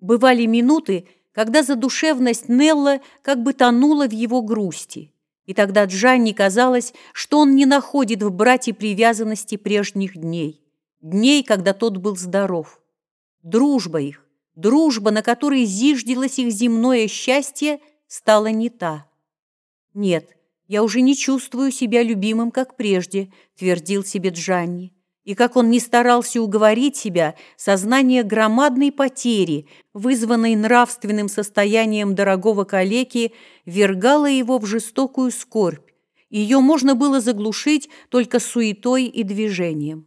Бывали минуты, когда задушевность Нелла как бы тонула в его грусти, и тогда Джанни казалось, что он не находит в брате привязанности прежних дней, дней, когда тот был здоров. Дружба их, дружба, на которой зиждилось их земное счастье, стала не та. «Нет, я уже не чувствую себя любимым, как прежде», — твердил себе Джанни. И как он не старался уговорить себя, сознание громадной потери, вызванной нравственным состоянием дорогого калеки, вергало его в жестокую скорбь. Ее можно было заглушить только суетой и движением.